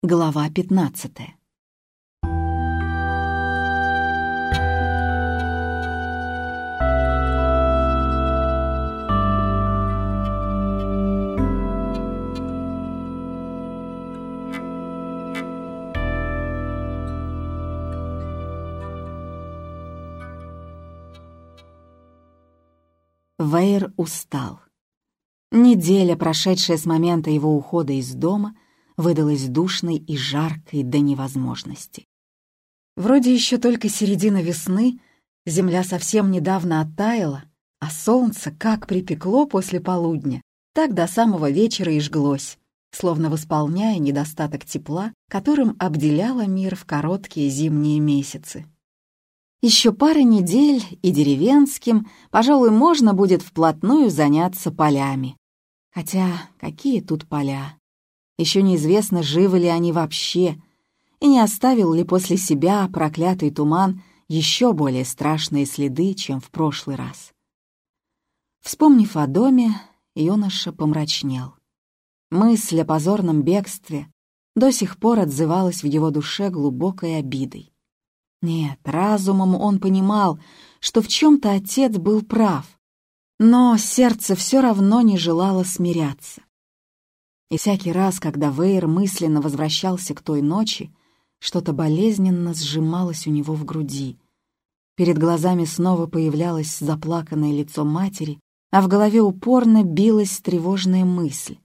Глава пятнадцатая. Вейер устал. Неделя, прошедшая с момента его ухода из дома, выдалась душной и жаркой до невозможности. Вроде еще только середина весны, земля совсем недавно оттаяла, а солнце как припекло после полудня, так до самого вечера и жглось, словно восполняя недостаток тепла, которым обделяла мир в короткие зимние месяцы. Еще пара недель, и деревенским, пожалуй, можно будет вплотную заняться полями. Хотя какие тут поля? Еще неизвестно, живы ли они вообще, и не оставил ли после себя проклятый туман еще более страшные следы, чем в прошлый раз. Вспомнив о доме, юноша помрачнел. Мысль о позорном бегстве до сих пор отзывалась в его душе глубокой обидой. Нет, разумом он понимал, что в чем-то отец был прав, но сердце все равно не желало смиряться. И всякий раз, когда Вейер мысленно возвращался к той ночи, что-то болезненно сжималось у него в груди. Перед глазами снова появлялось заплаканное лицо матери, а в голове упорно билась тревожная мысль,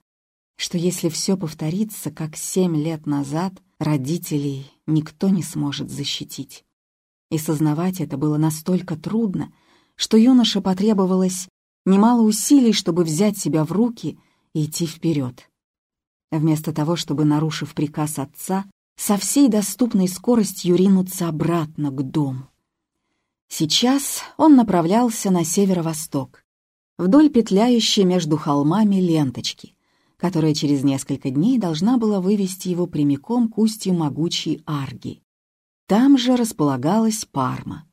что если все повторится, как семь лет назад, родителей никто не сможет защитить. И сознавать это было настолько трудно, что юноше потребовалось немало усилий, чтобы взять себя в руки и идти вперед. Вместо того, чтобы, нарушив приказ отца, со всей доступной скоростью ринуться обратно к дому. Сейчас он направлялся на северо-восток, вдоль петляющей между холмами ленточки, которая через несколько дней должна была вывести его прямиком к устью могучей Арги. Там же располагалась Парма,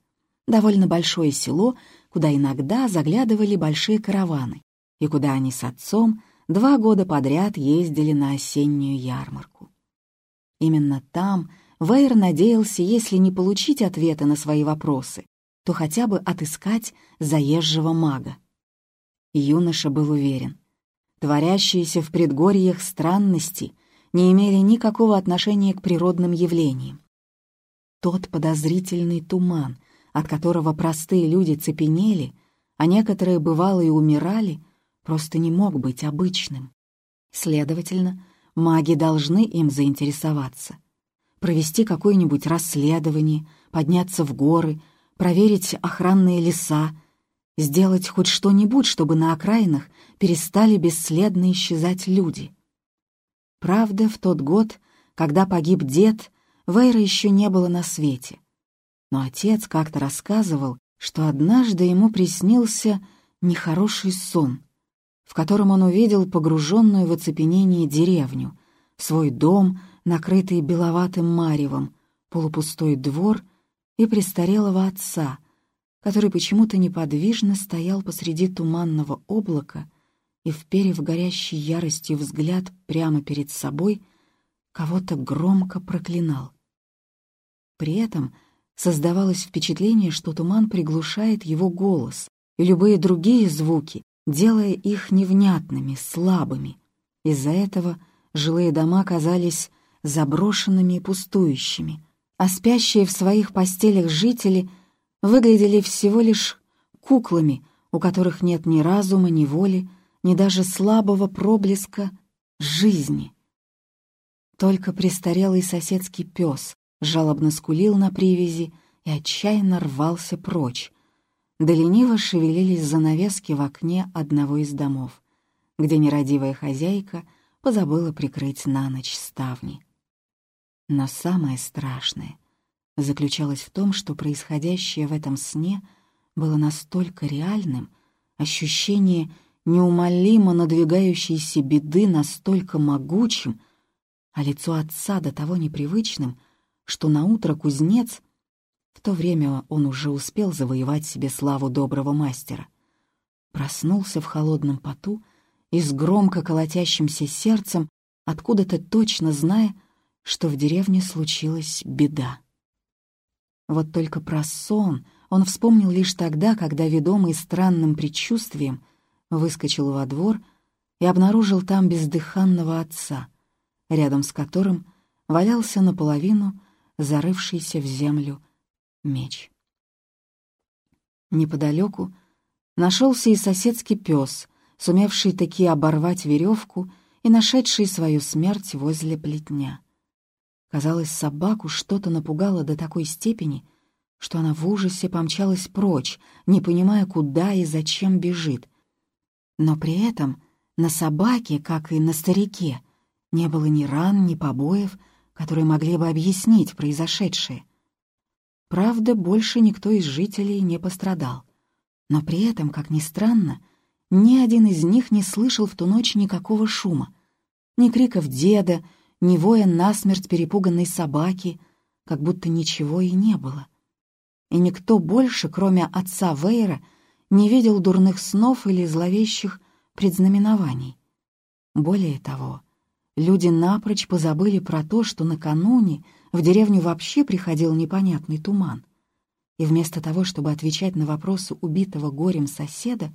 довольно большое село, куда иногда заглядывали большие караваны, и куда они с отцом два года подряд ездили на осеннюю ярмарку. Именно там Вейер надеялся, если не получить ответа на свои вопросы, то хотя бы отыскать заезжего мага. Юноша был уверен, творящиеся в предгорьях странности не имели никакого отношения к природным явлениям. Тот подозрительный туман, от которого простые люди цепенели, а некоторые бывало и умирали — просто не мог быть обычным. Следовательно, маги должны им заинтересоваться. Провести какое-нибудь расследование, подняться в горы, проверить охранные леса, сделать хоть что-нибудь, чтобы на окраинах перестали бесследно исчезать люди. Правда, в тот год, когда погиб дед, Вейра еще не было на свете. Но отец как-то рассказывал, что однажды ему приснился нехороший сон — в котором он увидел погруженную в оцепенение деревню, свой дом, накрытый беловатым маревом, полупустой двор и престарелого отца, который почему-то неподвижно стоял посреди туманного облака и, вперев горящий яростью взгляд прямо перед собой, кого-то громко проклинал. При этом создавалось впечатление, что туман приглушает его голос и любые другие звуки, делая их невнятными, слабыми. Из-за этого жилые дома казались заброшенными и пустующими, а спящие в своих постелях жители выглядели всего лишь куклами, у которых нет ни разума, ни воли, ни даже слабого проблеска жизни. Только престарелый соседский пес жалобно скулил на привязи и отчаянно рвался прочь, да лениво шевелились занавески в окне одного из домов, где нерадивая хозяйка позабыла прикрыть на ночь ставни. Но самое страшное заключалось в том, что происходящее в этом сне было настолько реальным, ощущение неумолимо надвигающейся беды настолько могучим, а лицо отца до того непривычным, что наутро кузнец — в то время он уже успел завоевать себе славу доброго мастера. Проснулся в холодном поту и с громко колотящимся сердцем, откуда-то точно зная, что в деревне случилась беда. Вот только про сон он вспомнил лишь тогда, когда, ведомый странным предчувствием, выскочил во двор и обнаружил там бездыханного отца, рядом с которым валялся наполовину зарывшийся в землю меч. Неподалеку нашелся и соседский пес, сумевший таки оборвать веревку и нашедший свою смерть возле плетня. Казалось, собаку что-то напугало до такой степени, что она в ужасе помчалась прочь, не понимая, куда и зачем бежит. Но при этом на собаке, как и на старике, не было ни ран, ни побоев, которые могли бы объяснить произошедшее. Правда, больше никто из жителей не пострадал. Но при этом, как ни странно, ни один из них не слышал в ту ночь никакого шума. Ни криков деда, ни воя насмерть перепуганной собаки, как будто ничего и не было. И никто больше, кроме отца Вейра, не видел дурных снов или зловещих предзнаменований. Более того, люди напрочь позабыли про то, что накануне в деревню вообще приходил непонятный туман. И вместо того, чтобы отвечать на вопросы убитого горем соседа,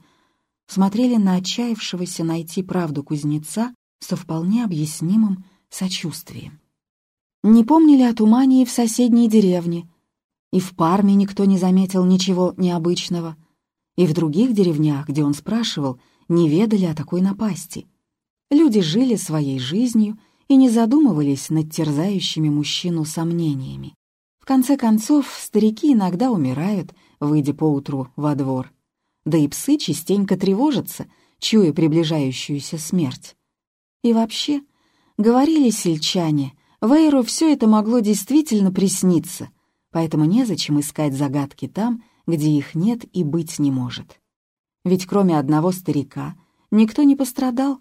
смотрели на отчаявшегося найти правду кузнеца со вполне объяснимым сочувствием. Не помнили о тумане и в соседней деревне, и в Парме никто не заметил ничего необычного, и в других деревнях, где он спрашивал, не ведали о такой напасти. Люди жили своей жизнью и не задумывались над терзающими мужчину сомнениями. В конце концов, старики иногда умирают, выйдя поутру во двор. Да и псы частенько тревожатся, чуя приближающуюся смерть. И вообще, говорили сельчане, Вейру все это могло действительно присниться, поэтому незачем искать загадки там, где их нет и быть не может. Ведь кроме одного старика никто не пострадал,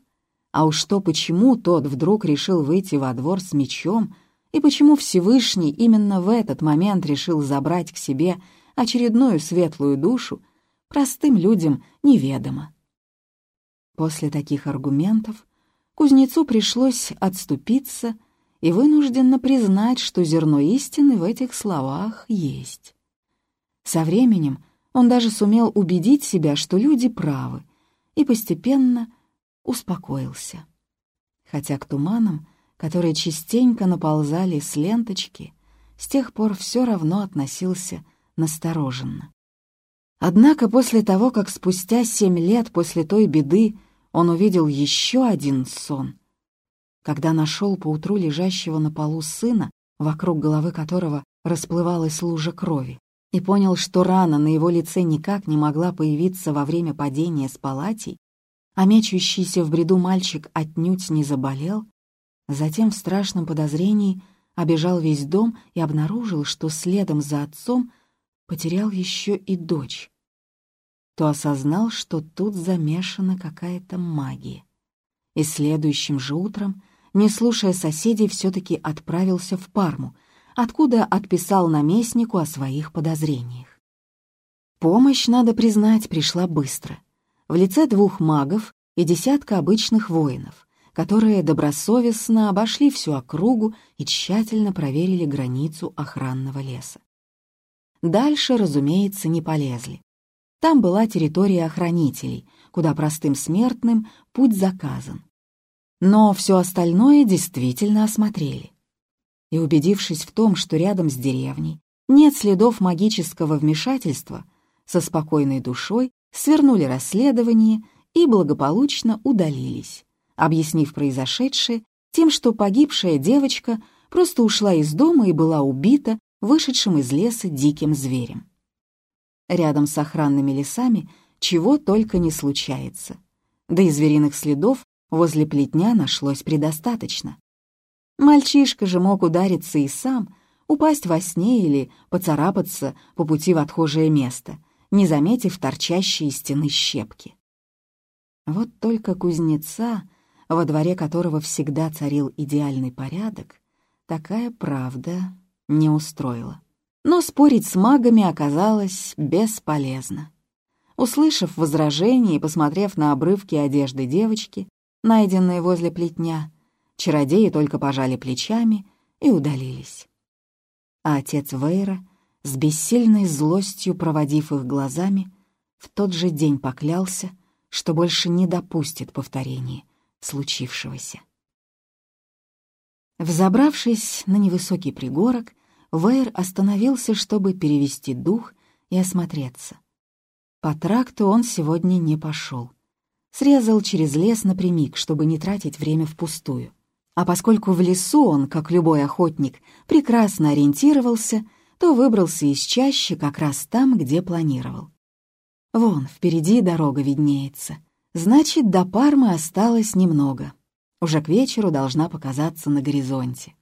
а уж то, почему тот вдруг решил выйти во двор с мечом, и почему Всевышний именно в этот момент решил забрать к себе очередную светлую душу, простым людям неведомо. После таких аргументов кузнецу пришлось отступиться и вынужденно признать, что зерно истины в этих словах есть. Со временем он даже сумел убедить себя, что люди правы, и постепенно успокоился. Хотя к туманам, которые частенько наползали с ленточки, с тех пор все равно относился настороженно. Однако после того, как спустя семь лет после той беды он увидел еще один сон, когда нашел поутру лежащего на полу сына, вокруг головы которого расплывалась лужа крови, и понял, что рана на его лице никак не могла появиться во время падения с палатей, а мечущийся в бреду мальчик отнюдь не заболел, затем в страшном подозрении обежал весь дом и обнаружил, что следом за отцом потерял еще и дочь, то осознал, что тут замешана какая-то магия. И следующим же утром, не слушая соседей, все-таки отправился в Парму, откуда отписал наместнику о своих подозрениях. Помощь, надо признать, пришла быстро. В лице двух магов и десятка обычных воинов, которые добросовестно обошли всю округу и тщательно проверили границу охранного леса. Дальше, разумеется, не полезли. Там была территория охранителей, куда простым смертным путь заказан. Но все остальное действительно осмотрели. И убедившись в том, что рядом с деревней нет следов магического вмешательства, со спокойной душой свернули расследование и благополучно удалились, объяснив произошедшее тем, что погибшая девочка просто ушла из дома и была убита вышедшим из леса диким зверем. Рядом с охранными лесами чего только не случается. Да и звериных следов возле плетня нашлось предостаточно. Мальчишка же мог удариться и сам, упасть во сне или поцарапаться по пути в отхожее место, не заметив торчащие стены щепки. Вот только кузнеца, во дворе которого всегда царил идеальный порядок, такая правда не устроила. Но спорить с магами оказалось бесполезно. Услышав возражение и посмотрев на обрывки одежды девочки, найденные возле плетня, чародеи только пожали плечами и удалились. А отец Вейра, с бессильной злостью проводив их глазами, в тот же день поклялся, что больше не допустит повторения случившегося. Взобравшись на невысокий пригорок, Вейр остановился, чтобы перевести дух и осмотреться. По тракту он сегодня не пошел. Срезал через лес напрямик, чтобы не тратить время впустую. А поскольку в лесу он, как любой охотник, прекрасно ориентировался, то выбрался из чащи как раз там, где планировал. Вон, впереди дорога виднеется. Значит, до Пармы осталось немного. Уже к вечеру должна показаться на горизонте.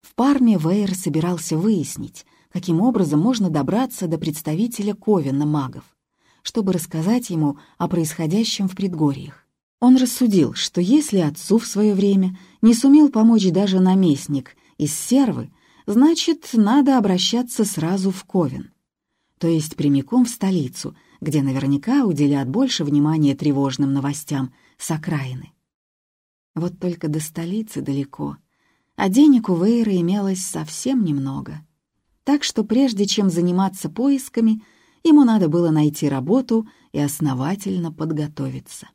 В Парме Вейер собирался выяснить, каким образом можно добраться до представителя Ковина магов, чтобы рассказать ему о происходящем в предгорьях. Он рассудил, что если отцу в свое время не сумел помочь даже наместник из Сервы, значит, надо обращаться сразу в Ковен, то есть прямиком в столицу, где наверняка уделят больше внимания тревожным новостям с окраины. Вот только до столицы далеко, а денег у Вейра имелось совсем немного. Так что прежде чем заниматься поисками, ему надо было найти работу и основательно подготовиться.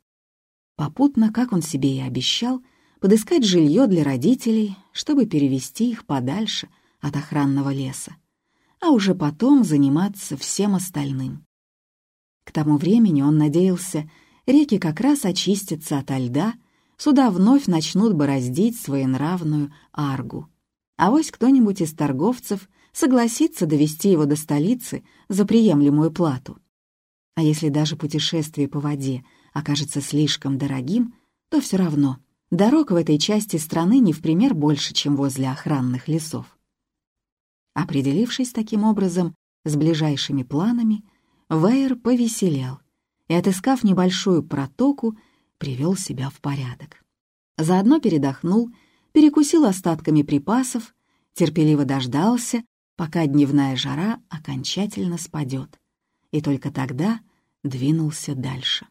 Попутно, как он себе и обещал, подыскать жилье для родителей, чтобы перевести их подальше от охранного леса, а уже потом заниматься всем остальным. К тому времени он надеялся, реки как раз очистятся ото льда — сюда вновь начнут бороздить своенравную аргу. А вось кто-нибудь из торговцев согласится довести его до столицы за приемлемую плату. А если даже путешествие по воде окажется слишком дорогим, то все равно дорог в этой части страны не в пример больше, чем возле охранных лесов. Определившись таким образом с ближайшими планами, Вейер повеселел и, отыскав небольшую протоку, привел себя в порядок. Заодно передохнул, перекусил остатками припасов, терпеливо дождался, пока дневная жара окончательно спадет, и только тогда двинулся дальше.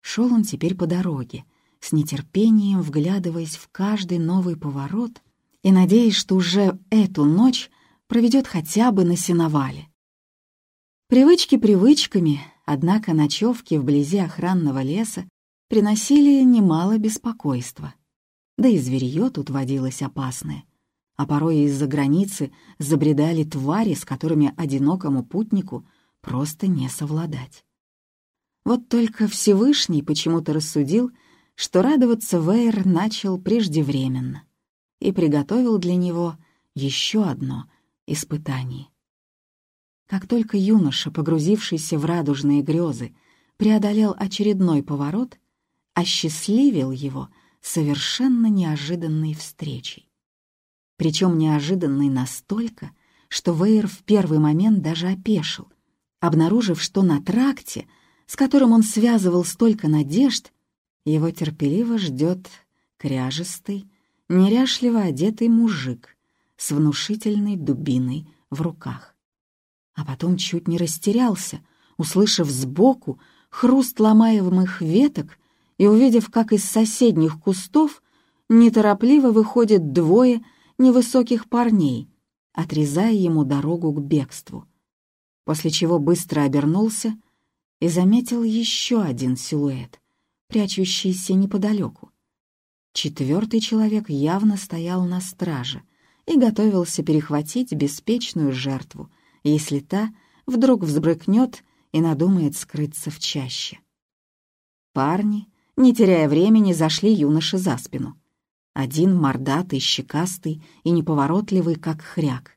Шел он теперь по дороге, с нетерпением вглядываясь в каждый новый поворот и надеясь, что уже эту ночь проведет хотя бы на сеновале. Привычки привычками, однако ночевки вблизи охранного леса приносили немало беспокойства. Да и зверье тут водилось опасное. А порой из-за границы забредали твари, с которыми одинокому путнику просто не совладать. Вот только Всевышний почему-то рассудил, что радоваться Вейер начал преждевременно и приготовил для него еще одно испытание. Как только юноша, погрузившийся в радужные грезы, преодолел очередной поворот, осчастливил его совершенно неожиданной встречей. Причем неожиданной настолько, что Вейер в первый момент даже опешил, обнаружив, что на тракте, с которым он связывал столько надежд, его терпеливо ждет кряжестый, неряшливо одетый мужик с внушительной дубиной в руках. А потом чуть не растерялся, услышав сбоку хруст ломаемых веток и увидев, как из соседних кустов неторопливо выходят двое невысоких парней, отрезая ему дорогу к бегству. После чего быстро обернулся и заметил еще один силуэт, прячущийся неподалеку. Четвертый человек явно стоял на страже и готовился перехватить беспечную жертву, если та вдруг взбрыкнет и надумает скрыться в чаще. Парни, не теряя времени, зашли юноши за спину. Один мордатый, щекастый и неповоротливый, как хряк.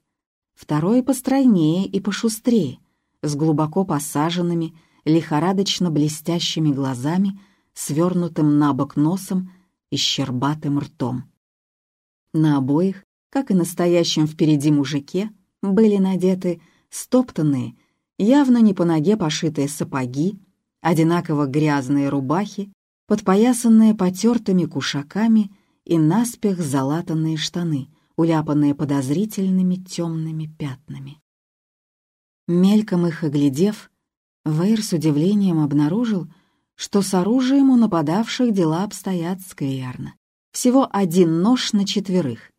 Второй постройнее и пошустрее, с глубоко посаженными, лихорадочно блестящими глазами, свернутым на бок носом и щербатым ртом. На обоих, как и настоящем впереди мужике, были надеты стоптанные, явно не по ноге пошитые сапоги, одинаково грязные рубахи подпоясанные потертыми кушаками и наспех залатанные штаны, уляпанные подозрительными темными пятнами. Мельком их оглядев, Вейр с удивлением обнаружил, что с оружием у нападавших дела обстоят скверно. Всего один нож на четверых.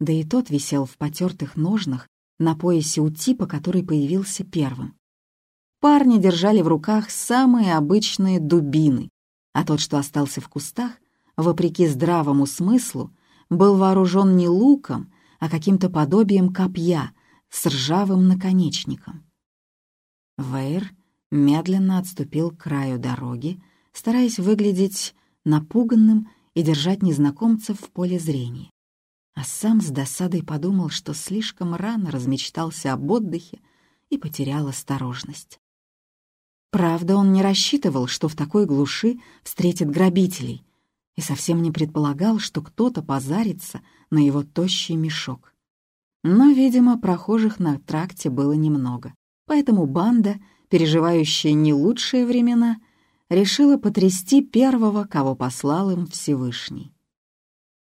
да и тот висел в потертых ножнах на поясе у типа, который появился первым. Парни держали в руках самые обычные дубины, а тот, что остался в кустах, вопреки здравому смыслу, был вооружен не луком, а каким-то подобием копья с ржавым наконечником. Вейр медленно отступил к краю дороги, стараясь выглядеть напуганным и держать незнакомцев в поле зрения. А сам с досадой подумал, что слишком рано размечтался об отдыхе и потерял осторожность. Правда, он не рассчитывал, что в такой глуши встретит грабителей, и совсем не предполагал, что кто-то позарится на его тощий мешок. Но, видимо, прохожих на тракте было немного, поэтому банда, переживающая не лучшие времена, решила потрясти первого, кого послал им Всевышний.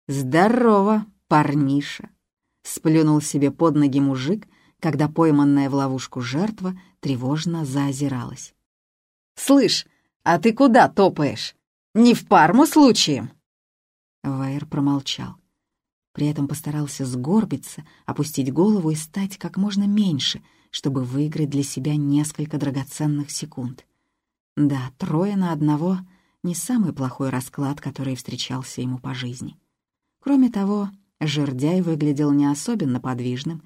«Здорово, парниша!» — сплюнул себе под ноги мужик, когда пойманная в ловушку жертва тревожно заозиралась. «Слышь, а ты куда топаешь? Не в Парму случаем?» Вайер промолчал. При этом постарался сгорбиться, опустить голову и стать как можно меньше, чтобы выиграть для себя несколько драгоценных секунд. Да, трое на одного — не самый плохой расклад, который встречался ему по жизни. Кроме того, жердяй выглядел не особенно подвижным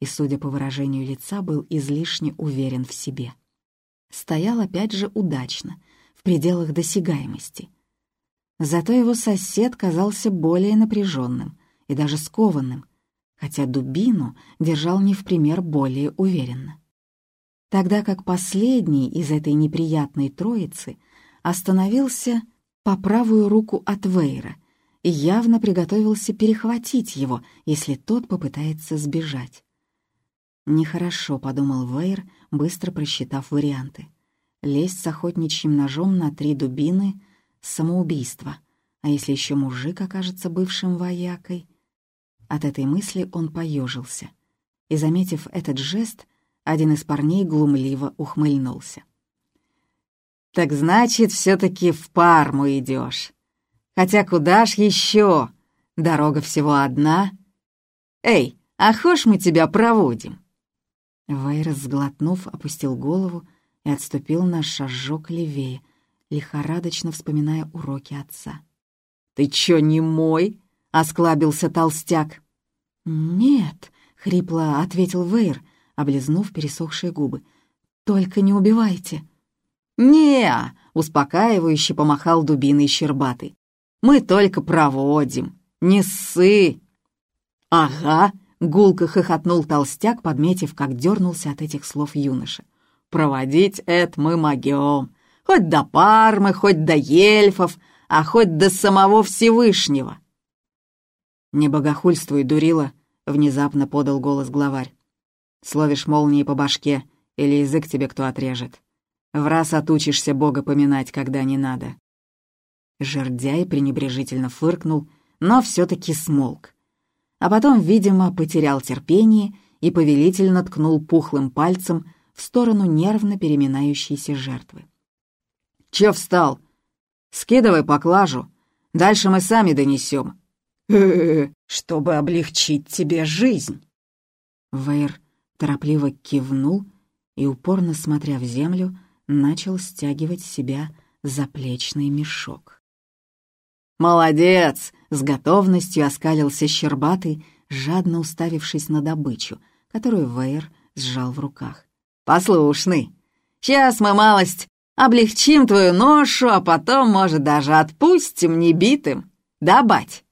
и, судя по выражению лица, был излишне уверен в себе. Стоял опять же удачно, в пределах досягаемости. Зато его сосед казался более напряженным и даже скованным, хотя дубину держал не в пример более уверенно тогда как последний из этой неприятной троицы остановился по правую руку от Вейра и явно приготовился перехватить его, если тот попытается сбежать. «Нехорошо», — подумал Вейр, быстро просчитав варианты. «Лезть с охотничьим ножом на три дубины — самоубийство, а если еще мужик окажется бывшим воякой?» От этой мысли он поежился и, заметив этот жест, один из парней глумливо ухмыльнулся. «Так значит, все-таки в Парму идешь. Хотя куда ж еще? Дорога всего одна. Эй, а хошь мы тебя проводим?» Вайрос, сглотнув, опустил голову и отступил на шажок левее, лихорадочно вспоминая уроки отца. «Ты чё, не мой?» — осклабился толстяк. «Нет», — хрипло ответил Вейр, облизнув пересохшие губы. «Только не убивайте!» не успокаивающе помахал дубиной щербатый. «Мы только проводим, не ссы!» «Ага!» — гулко хохотнул толстяк, подметив, как дернулся от этих слов юноша. «Проводить это мы могем, хоть до Пармы, хоть до Ельфов, а хоть до самого Всевышнего!» «Не богохульствуй, дурила!» — внезапно подал голос главарь. Словишь молнии по башке, или язык тебе кто отрежет. В раз отучишься Бога поминать, когда не надо». Жердяй пренебрежительно фыркнул, но все таки смолк. А потом, видимо, потерял терпение и повелительно ткнул пухлым пальцем в сторону нервно переминающейся жертвы. «Чё встал? Скидывай поклажу. Дальше мы сами донесем. чтобы облегчить тебе жизнь». Вейр торопливо кивнул и, упорно смотря в землю, начал стягивать себя заплечный мешок. «Молодец!» — с готовностью оскалился Щербатый, жадно уставившись на добычу, которую Вейер сжал в руках. «Послушный, сейчас мы малость облегчим твою ношу, а потом, может, даже отпустим небитым. Да, бать?»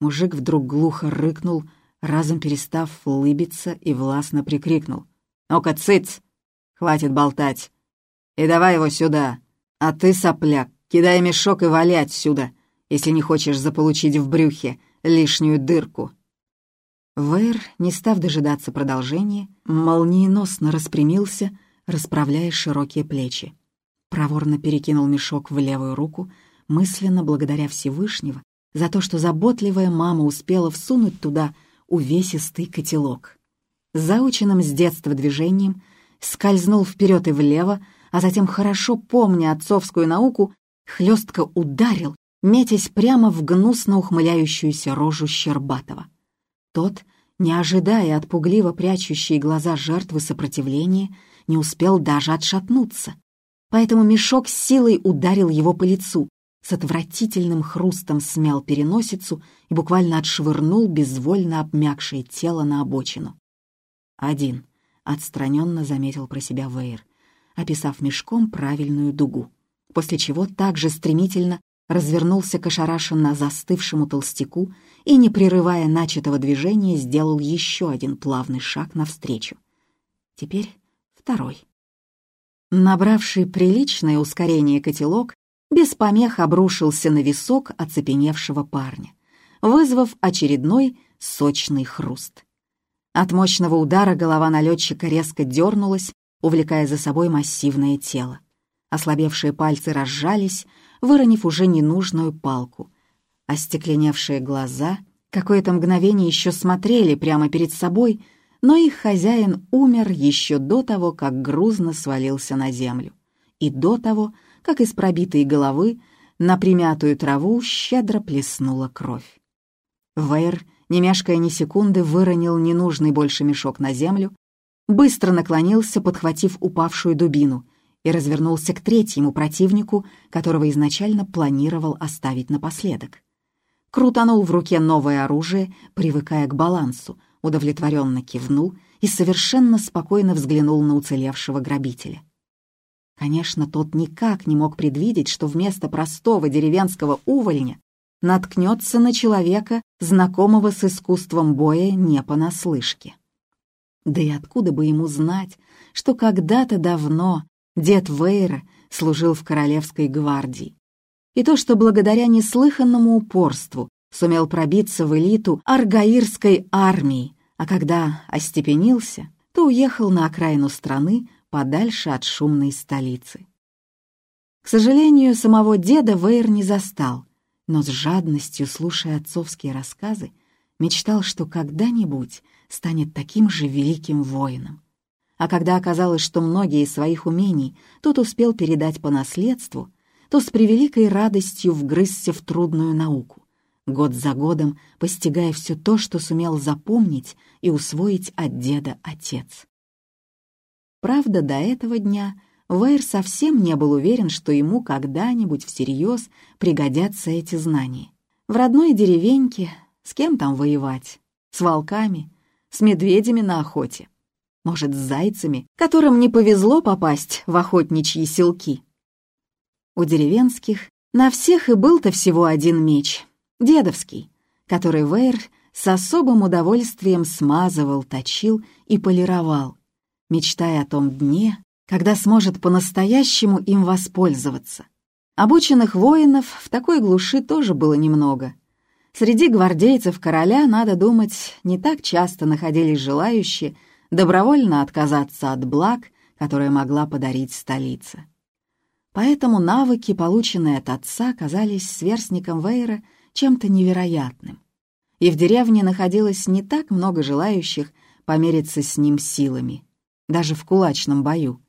Мужик вдруг глухо рыкнул, разом перестав улыбиться и властно прикрикнул. «Ну-ка, цыц! Хватит болтать! И давай его сюда! А ты, сопляк, кидай мешок и вали отсюда, если не хочешь заполучить в брюхе лишнюю дырку!» Вейр, не став дожидаться продолжения, молниеносно распрямился, расправляя широкие плечи. Проворно перекинул мешок в левую руку, мысленно благодаря Всевышнего за то, что заботливая мама успела всунуть туда — увесистый котелок. Заученным с детства движением скользнул вперед и влево, а затем, хорошо помня отцовскую науку, хлестко ударил, метясь прямо в гнусно ухмыляющуюся рожу Щербатова. Тот, не ожидая от пугливо прячущей глаза жертвы сопротивления, не успел даже отшатнуться. Поэтому мешок с силой ударил его по лицу, с отвратительным хрустом смял переносицу и буквально отшвырнул безвольно обмякшее тело на обочину. «Один», — отстраненно заметил про себя Вейер, описав мешком правильную дугу, после чего также стремительно развернулся к ошарашенно застывшему толстяку и, не прерывая начатого движения, сделал еще один плавный шаг навстречу. Теперь второй. Набравший приличное ускорение котелок без помех обрушился на висок оцепеневшего парня, вызвав очередной сочный хруст. От мощного удара голова налетчика резко дернулась, увлекая за собой массивное тело. Ослабевшие пальцы разжались, выронив уже ненужную палку. Остекленевшие глаза какое-то мгновение еще смотрели прямо перед собой, но их хозяин умер еще до того, как грузно свалился на землю, и до того, как из пробитой головы на примятую траву щедро плеснула кровь. Вейр, не мешкая ни секунды, выронил ненужный больше мешок на землю, быстро наклонился, подхватив упавшую дубину, и развернулся к третьему противнику, которого изначально планировал оставить напоследок. Крутанул в руке новое оружие, привыкая к балансу, удовлетворенно кивнул и совершенно спокойно взглянул на уцелевшего грабителя. Конечно, тот никак не мог предвидеть, что вместо простого деревенского увольня наткнется на человека, знакомого с искусством боя не понаслышке. Да и откуда бы ему знать, что когда-то давно дед Вейра служил в Королевской гвардии. И то, что благодаря неслыханному упорству сумел пробиться в элиту аргаирской армии, а когда остепенился, то уехал на окраину страны подальше от шумной столицы. К сожалению, самого деда Вейр не застал, но с жадностью, слушая отцовские рассказы, мечтал, что когда-нибудь станет таким же великим воином. А когда оказалось, что многие из своих умений тот успел передать по наследству, то с превеликой радостью вгрызся в трудную науку, год за годом постигая все то, что сумел запомнить и усвоить от деда отец. Правда, до этого дня Вейр совсем не был уверен, что ему когда-нибудь всерьез пригодятся эти знания. В родной деревеньке с кем там воевать? С волками? С медведями на охоте? Может, с зайцами, которым не повезло попасть в охотничьи селки? У деревенских на всех и был-то всего один меч, дедовский, который Вейр с особым удовольствием смазывал, точил и полировал, мечтая о том дне, когда сможет по-настоящему им воспользоваться. Обученных воинов в такой глуши тоже было немного. Среди гвардейцев короля, надо думать, не так часто находились желающие добровольно отказаться от благ, которые могла подарить столица. Поэтому навыки, полученные от отца, казались сверстником Вейра чем-то невероятным. И в деревне находилось не так много желающих помериться с ним силами даже в кулачном бою.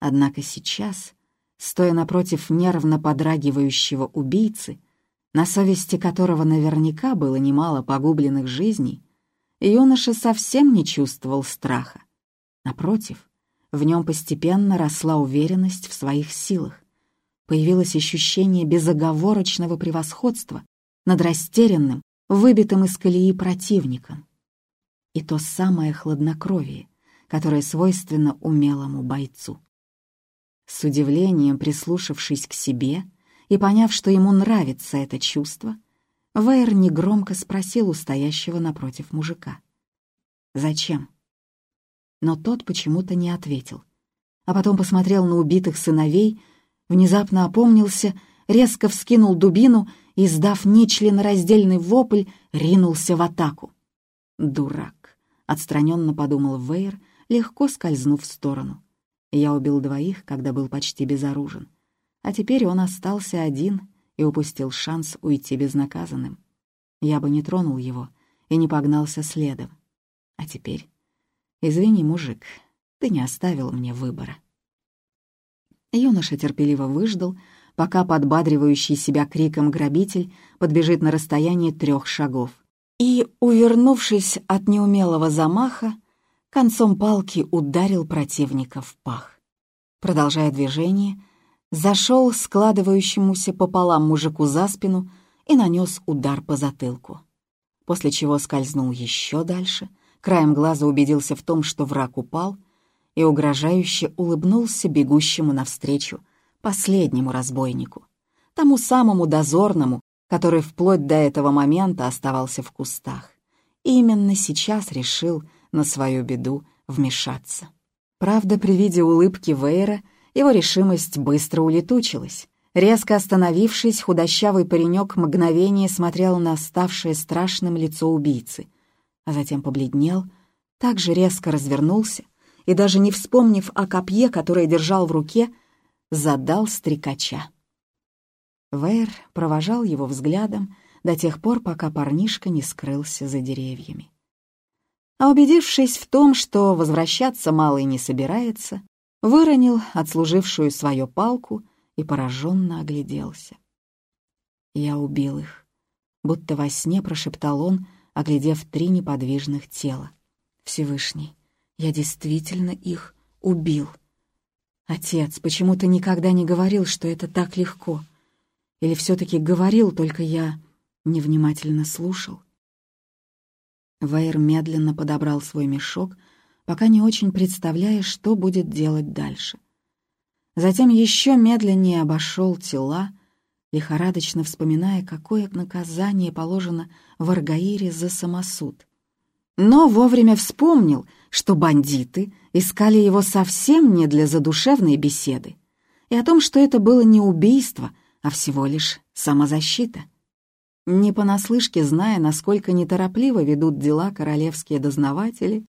Однако сейчас, стоя напротив нервно подрагивающего убийцы, на совести которого наверняка было немало погубленных жизней, юноша совсем не чувствовал страха. Напротив, в нем постепенно росла уверенность в своих силах. Появилось ощущение безоговорочного превосходства над растерянным, выбитым из колеи противником. И то самое хладнокровие, которое свойственно умелому бойцу. С удивлением прислушавшись к себе и поняв, что ему нравится это чувство, Вейер негромко спросил у стоящего напротив мужика. «Зачем?» Но тот почему-то не ответил, а потом посмотрел на убитых сыновей, внезапно опомнился, резко вскинул дубину и, сдав нечленораздельный вопль, ринулся в атаку. «Дурак!» — отстраненно подумал Вейер — легко скользнув в сторону. Я убил двоих, когда был почти безоружен. А теперь он остался один и упустил шанс уйти безнаказанным. Я бы не тронул его и не погнался следом. А теперь... Извини, мужик, ты не оставил мне выбора. Юноша терпеливо выждал, пока подбадривающий себя криком грабитель подбежит на расстояние трех шагов, и, увернувшись от неумелого замаха, концом палки ударил противника в пах. Продолжая движение, зашел складывающемуся пополам мужику за спину и нанес удар по затылку. После чего скользнул еще дальше, краем глаза убедился в том, что враг упал, и угрожающе улыбнулся бегущему навстречу последнему разбойнику, тому самому дозорному, который вплоть до этого момента оставался в кустах. И именно сейчас решил на свою беду вмешаться. Правда, при виде улыбки Вейра его решимость быстро улетучилась. Резко остановившись, худощавый паренек мгновение смотрел на ставшее страшным лицо убийцы, а затем побледнел, также резко развернулся и, даже не вспомнив о копье, которое держал в руке, задал стрекача. Вейр провожал его взглядом до тех пор, пока парнишка не скрылся за деревьями. А убедившись в том, что возвращаться малый не собирается, выронил отслужившую свою палку и пораженно огляделся. «Я убил их», — будто во сне прошептал он, оглядев три неподвижных тела. «Всевышний, я действительно их убил. Отец, почему ты никогда не говорил, что это так легко?» Или все-таки говорил, только я невнимательно слушал? Вейер медленно подобрал свой мешок, пока не очень представляя, что будет делать дальше. Затем еще медленнее обошел тела, лихорадочно вспоминая, какое наказание положено в Аргаире за самосуд. Но вовремя вспомнил, что бандиты искали его совсем не для задушевной беседы, и о том, что это было не убийство — а всего лишь самозащита. Не понаслышке зная, насколько неторопливо ведут дела королевские дознаватели,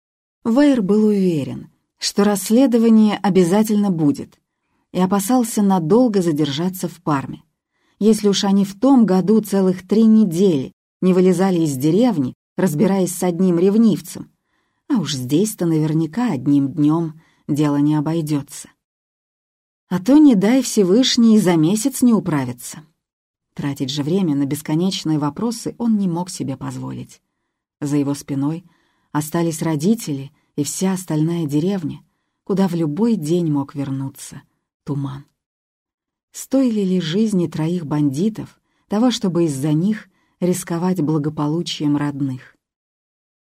Вейр был уверен, что расследование обязательно будет, и опасался надолго задержаться в Парме. Если уж они в том году целых три недели не вылезали из деревни, разбираясь с одним ревнивцем, а уж здесь-то наверняка одним днем дело не обойдется. А то, не дай Всевышний, за месяц не управится. Тратить же время на бесконечные вопросы он не мог себе позволить. За его спиной остались родители и вся остальная деревня, куда в любой день мог вернуться туман. Стоили ли жизни троих бандитов того, чтобы из-за них рисковать благополучием родных?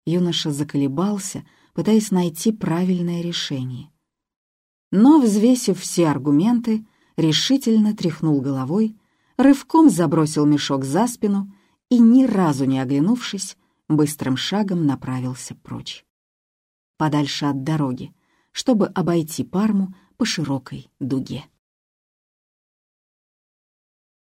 Юноша заколебался, пытаясь найти правильное решение но, взвесив все аргументы, решительно тряхнул головой, рывком забросил мешок за спину и, ни разу не оглянувшись, быстрым шагом направился прочь. Подальше от дороги, чтобы обойти Парму по широкой дуге.